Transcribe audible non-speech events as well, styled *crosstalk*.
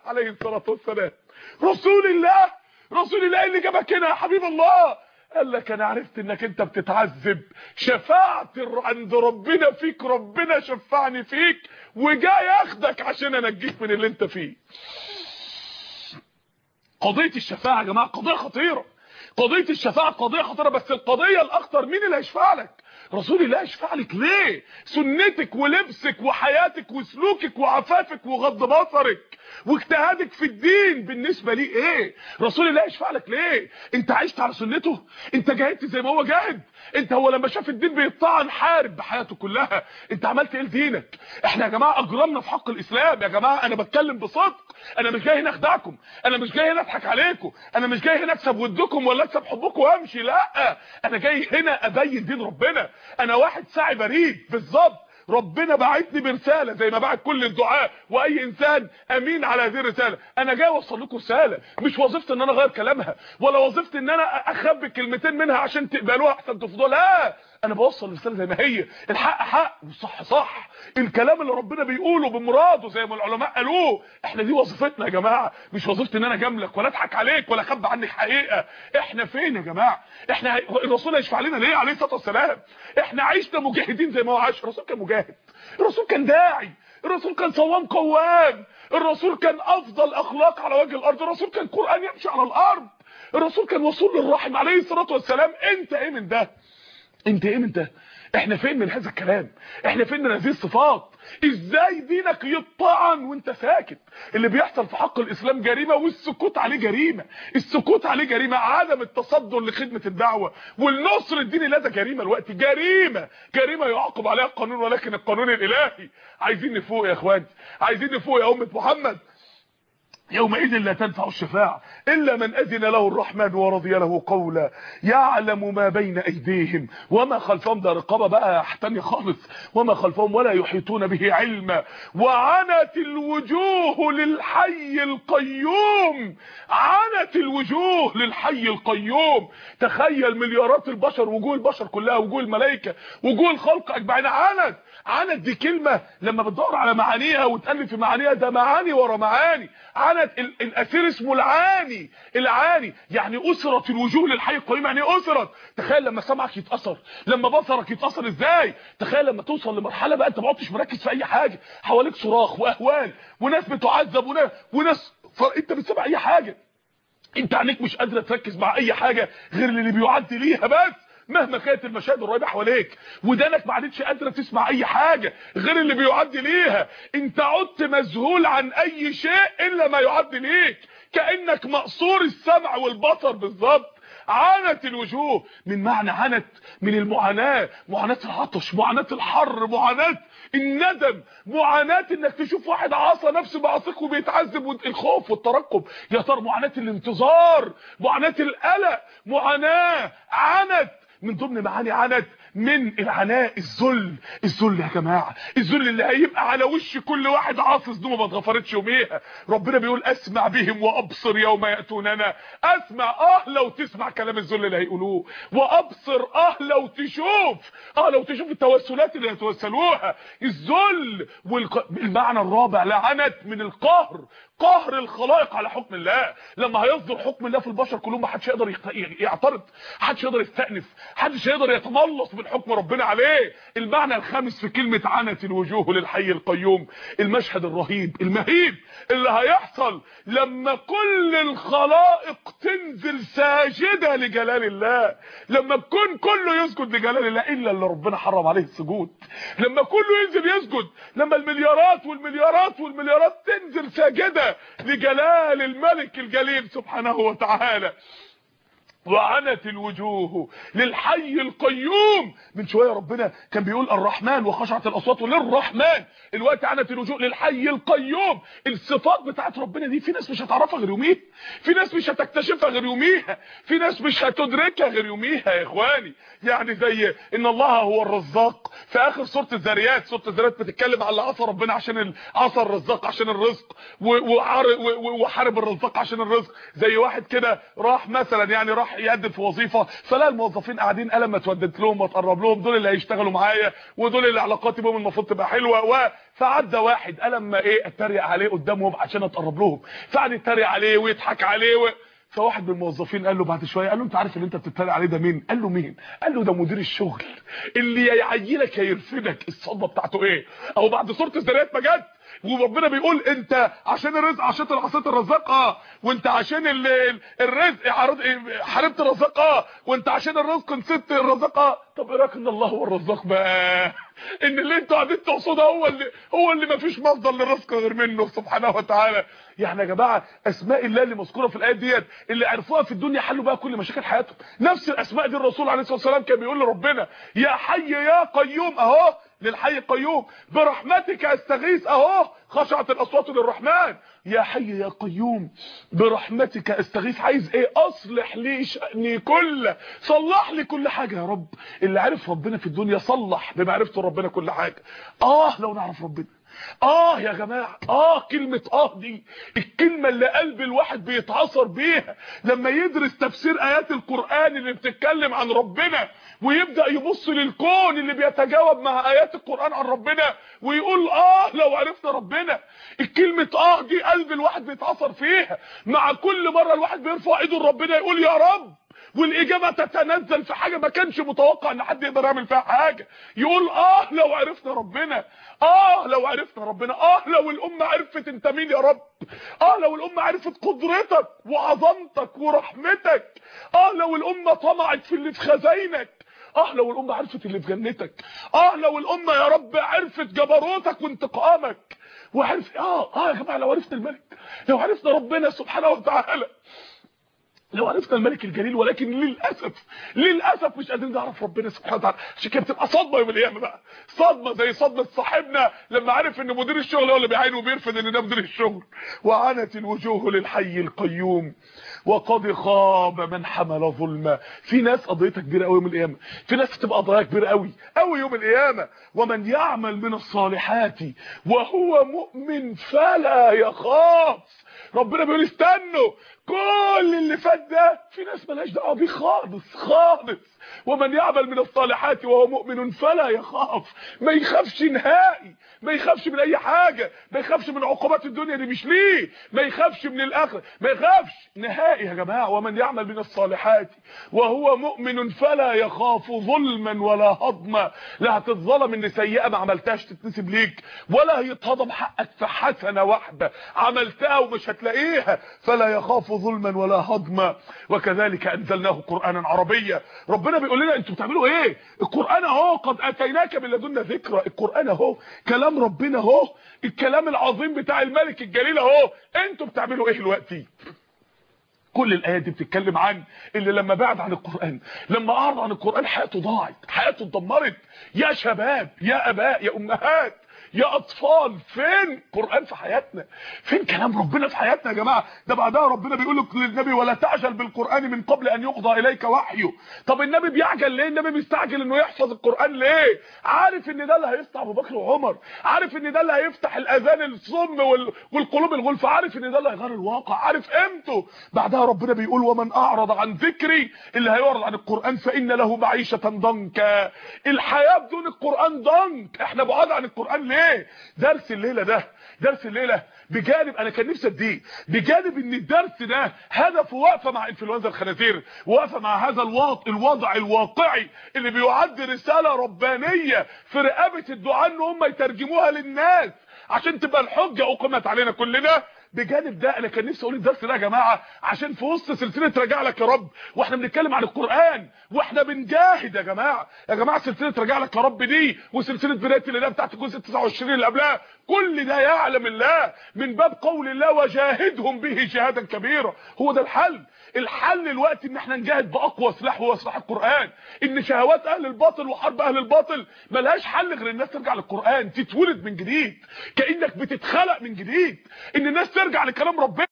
الله عليه الصلاة والسلام. رسول الله رسول الله اللي جابك هنا يا حبيب الله قال لك أنا عرفت إنك أنت بتتعذب. شفعت عند ربنا فيك ربنا شفعني فيك وجاي ياخدك عشان انجيك من اللي أنت فيه. قضية الشفاعة يا جماعة قضية خطيرة. قضية الشفاعة قضية خطيرة بس القضية الأخطر مين اللي هيشفع لك؟ رسول الله يشفع لك ليه؟ سنتك ولبسك وحياتك وسلوكك وعفافك وغض بصرك واجتهادك في الدين بالنسبة ليه إيه؟ رسول الله يشفع لك ليه؟ أنت عشت على سنته؟ أنت جاهدت زي ما هو جاهد؟ أنت هو لما شاف الدين بيطعن حارب بحياته كلها. أنت عملت إيه لدينك؟ إحنا يا جماعة أجرمنا في حق الإسلام. يا جماعة أنا بتكلم بصدق. أنا مش جاي هنا أخدعكم. أنا مش جاي هنا أضحك عليكم. أنا مش جاي هنا أكسب ودكم ولا أكسب حبكم وأمشي. لأ. أنا جاي هنا أبين دين ربنا. أنا واحد ساعي بريد بالظبط. ربنا بعتني برسالة زي ما بعت كل الدعاء وأي إنسان أمين على هذه الرسالة. أنا جاي أوصل لكم رسالة. مش وظيفتي إن أنا أغير كلامها ولا وظيفتي إن أنا أخبي كلمتين منها عشان تقبلوها أحسن لا! أنا بوصل الرساله زي ما هي. الحق حق. والصح صح. الكلام اللي ربنا بيقوله بمراده زي ما العلماء قالوه. إحنا دي وظيفتنا يا جماعة. مش وظيفتي إن أنا أجاملك ولا أضحك عليك ولا أخبي عنك حقيقة. إحنا فين يا جماعة؟ إحنا الرسول هيشفع لنا ليه عليه الصلاة والسلام؟ إحنا عشنا مجاهدين زي ما هو عاش. الرسول كان مجاهد. الرسول كان داعي. الرسول كان صوام قوام. الرسول كان أفضل أخلاق على وجه الأرض. الرسول كان قرآن يمشي على الأرض. الرسول كان وصول للرحم عليه الصلاة والسلام. أنت إيه من ده؟ انت إيه ده؟ إحنا فين من هذا الكلام؟ إحنا فين من هذه الصفات؟ إزاي دينك يطعن وانت ساكت؟ اللي بيحصل في حق الإسلام جريمة والسكوت عليه جريمة. السكوت عليه جريمة عدم التصدر لخدمة الدعوة. والنصر الديني لا ده جريمة الوقت. جريمة. جريمة يعاقب عليها القانون ولكن القانون الإلهي. عايزين نفوق يا إخواني. عايزين نفوق يا أمة محمد. يومئذ لا تنفع الشفاعة إلا من أذن له الرحمن ورضي له قولا. يعلم ما بين أيديهم وما خلفهم. ده رقابة بقى احتني خالص. وما خلفهم ولا يحيطون به علما. وعنت الوجوه للحي القيوم. عنت الوجوه للحي القيوم. تخيل مليارات البشر وجوه البشر كلها وجوه الملائكة وجوه الخلق أجمعين. عنت عنت دي كلمة لما بتدور على معانيها وتقلب في معانيها ده معاني ورا معاني. عنت الأسير اسمه العاني العاني يعني اسرت الوجوه للحي القيوم يعني اسرت تخيل لما سمعك يتأثر لما بصرك يتأثر إزاي؟ تخيل لما توصل لمرحلة بقى أنت ما عدتش مركز في أي حاجة حواليك صراخ وأهوال وناس بتعذب وناس وناس أنت بتسمع أي حاجة. أنت عينيك مش قادرة تركز مع أي حاجة غير اللي بيعدي ليها بس. مهما كانت المشاهد الرهيبه حواليك. ودانك ما عادتش قادرة تسمع أي حاجة غير اللي بيعدي ليها. أنت عدت مذهول عن أي شيء إلا ما يعدي ليك. كأنك مقصور السمع والبصر بالظبط عانت الوجوه. من معنى عنت من المعاناة. معاناة العطش معاناة الحر معاناة الندم. معاناة إنك تشوف واحد عصى نفسه بعصيك وبيتعذب الخوف والترقب. يا ترى معاناة الانتظار معاناة القلق معاناة عنت من ضمن معاني عنت من العناء الذل. الذل يا جماعة. الذل اللي هيبقى على وش كل واحد عاصي ذنوبه ما اتغفرتش يوميها. ربنا بيقول أسمع بهم وأبصر يوم يأتوننا. أسمع آه لو تسمع كلام الذل اللي هيقولوه. وأبصر آه لو تشوف. آه لو تشوف التوسلات اللي هيتوسلوها. الذل والمعنى الرابع لعنت من القهر قهر الخلائق على حكم الله. لما هيصدر حكم الله في البشر كلهم ما حدش يقدر يعترض. حدش يقدر يستأنف. حدش يقدر يتملص من حكم ربنا عليه. المعنى الخامس في كلمة عنت الوجوه للحي القيوم. المشهد الرهيب المهيب اللي هيحصل لما كل الخلائق تنزل ساجدة لجلال الله. لما الكون كله يسجد لجلال الله إلا اللي ربنا حرم عليه السجود. لما كله ينزل يسجد لما المليارات والمليارات والمليارات تنزل ساجدة لجلال الملك الجليل سبحانه وتعالى. وعنت الوجوه للحي القيوم. من شوية ربنا كان بيقول الرحمن وخشعت الأصوات للرحمن. الوقت عنت الوجوه للحي القيوم. الصفات بتاعت ربنا دي في ناس مش هتعرفها غير يوميها. في ناس مش هتكتشفها غير يوميها. في ناس مش هتدركها غير يوميها يا إخواني. يعني زي إن الله هو الرزاق. في آخر سورة الذاريات سورة الذاريات بتتكلم على عصا ربنا عشان عصا الرزاق عشان الرزق. وحارب الرزاق عشان الرزق. زي واحد كده راح مثلا يعني راح راح يقدم في وظيفة فلا الموظفين قاعدين قال لما اتوددت لهم واتقرب لهم دول اللي هيشتغلوا معايا ودول اللي علاقاتي بهم المفروض تبقى حلوة و فعدى واحد قال لما إيه اتريق عليه قدامهم عشان اتقرب لهم. فقعد يتريق عليه ويضحك عليه و... فواحد من الموظفين قال له بعد شوية قال له انت عارف اللي انت بتتريق عليه ده مين؟ قال له مين؟ قال له ده مدير الشغل اللي يا يعينك يا يرفدك الصدمة بتاعته إيه؟ أو بعد سوره الذريات ما جت؟ وربنا بيقول انت عشان الرزق عشان عصيت الرزاق آه وانت عشان ال- ال- الرزق حاربت الرزاق آه وانت عشان الرزق نسيت الرزاق آه طب إيه رأيك ان الله هو الرزاق بقى؟ *laughs* ان اللي أنتوا قاعدين تقصدوا هو اللي هو اللي ما فيش مصدر للرزق غير منه سبحانه وتعالى. يعني يا جماعة أسماء الله اللي مذكورة في الآيات ديت اللي عرفوها في الدنيا حلوا بقى كل مشاكل حياتهم. نفس الأسماء دي الرسول عليه الصلاة والسلام كان بيقول لربنا يا حي يا قيوم أهو للحي القيوم. برحمتك أستغيث أهو خشعت الأصوات للرحمن. يا حي يا قيوم برحمتك أستغيث. عايز إيه؟ أصلح لي شأني كله. صلح لي كل حاجة يا رب. اللي عرف ربنا في الدنيا صلح بمعرفته ربنا كل حاجة. آه لو نعرف ربنا. آه يا جماعة آه كلمة آه دي الكلمة اللي قلب الواحد بيتعصر بيها لما يدرس تفسير آيات القرآن اللي بتتكلم عن ربنا ويبدأ يبص للكون اللي بيتجاوب مع آيات القرآن عن ربنا ويقول آه لو عرفنا ربنا. الكلمة آه دي قلب الواحد بيتعصر فيها. مع كل مرة الواحد بيرفع إيده لربنا يقول يا رب. والإجابة تتنزل في حاجة ما كانش متوقع إن حد يقدر يعمل فيها حاجة. يقول آه لو عرفنا ربنا آه لو عرفنا ربنا آه لو الأمة عرفت أنت مين يا رب آه لو الأمة عرفت قدرتك وعظمتك ورحمتك آه لو الأمة طمعت في اللي في خزاينك آه لو الأمة عرفت اللي في جنتك آه لو الأمة يا رب عرفت جبروتك وانتقامك وعرف آه آه يا جماعة لو عرفنا الملك لو عرفنا ربنا سبحانه وتعالى. لو عرفنا الملك الجليل ولكن للأسف للأسف مش قادرين نعرف ربنا سبحانه وتعالى. عشان كده بتبقى صدمة يوم القيامة بقى. صدمة زي صدمة صاحبنا لما عرف إن مدير الشغل هو اللي بيعين وبيرفض إن ده مدير الشغل. وعنت الوجوه للحي القيوم وقد خاب من حمل ظلما. في ناس قضيتها كبيرة قوي يوم القيامة. في ناس هتبقى قضايا كبيرة قوي قوي يوم القيامة. ومن يعمل من الصالحات وهو مؤمن فلا يخاف. ربنا بيقول استنوا كل اللي فات ده في ناس مالهاش دعوة بيه خالص خالص. ومن يعمل من الصالحات وهو مؤمن فلا يخاف. ما يخافش نهائي ما يخافش من أي حاجة ما يخافش من عقوبات الدنيا دي مش ليه ما يخافش من الآخرة. ما يخافش نهائي يا جماعة. ومن يعمل من الصالحات وهو مؤمن فلا يخاف ظلما ولا هضما. لا هتتظلم إن سيئة ما عملتهاش تتنسب ليك ولا هيتهضم حقك في حسنة واحدة عملتها ومش هتلاقيها فلا يخاف ظلما ولا هضما. وكذلك أنزلناه قرآنا عربيا. ربنا بيقول لنا أنتوا بتعملوا إيه؟ القرآن اهو قد آتيناك من لدنا ذكرى القرآن اهو كلام ربنا اهو الكلام العظيم بتاع الملك الجليل اهو. أنتوا بتعملوا إيه دلوقتي؟ كل الآيات دي بتتكلم عن اللي لما بعد عن القرآن لما أعرض عن القرآن حياته ضاعت حياته اتدمرت. يا شباب يا أباء يا أمهات يا أطفال فين قرآن في حياتنا؟ فين كلام ربنا في حياتنا يا جماعة؟ ده بعدها ربنا بيقول للنبي ولا تعجل بالقرآن من قبل أن يقضى إليك وحيه. طب النبي بيعجل ليه؟ النبي بيستعجل إنه يحفظ القرآن ليه؟ عارف إن ده اللي هيفتح أبو بكر وعمر عارف إن ده اللي هيفتح الأذان الصم وال... والقلوب الغلفة عارف إن ده اللي هيغير الواقع عارف قيمته؟ بعدها ربنا بيقول ومن أعرض عن ذكري اللي هيعرض عن القرآن فإن له معيشة ضنكا. الحياة بدون القرآن ضنك. إحنا بعاد عن القرآن ليه؟ إيه؟ درس الليلة ده درس الليلة بجانب أنا كان نفسي أديه بجانب إن الدرس ده هدفه واقفة مع إنفلونزا الخنازير واقفة مع هذا الوضع الوضع الواقعي اللي بيعد رسالة ربانية في رقبة الدعاء إن هم يترجموها للناس عشان تبقى الحجة أقيمت علينا كلنا. بجانب ده أنا كان نفسي أقول الدرس ده يا جماعة عشان في وسط سلسلة راجع لك يا رب وإحنا بنتكلم عن القرآن وإحنا بنجاهد يا جماعة. يا جماعة سلسلة راجع لك يا رب دي وسلسلة بدايه اللي بتاعت الجزء 29 اللي قبلها كل ده يعلم الله من باب قول الله وجاهدهم به جهادا كبيرا. هو ده الحل. الحل الوقت إن إحنا نجاهد بأقوى سلاح هو سلاح القرآن. إن شهوات أهل الباطل وحرب أهل الباطل ملهاش حل غير الناس ترجع للقرآن تتولد من جديد. كأنك بتتخلق من جديد. إن الناس ترجع لكلام ربنا.